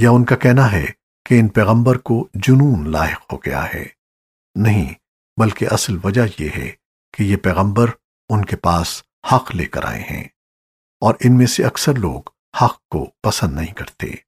یا ان کا کہنا ہے کہ ان پیغمبر کو جنون لاحق ہو گیا ہے۔ نہیں، بلکہ اصل وجہ یہ ہے کہ یہ پیغمبر ان کے پاس حق لے کر آئے ہیں اور ان میں سے اکثر لوگ حق کو پسند نہیں کرتے۔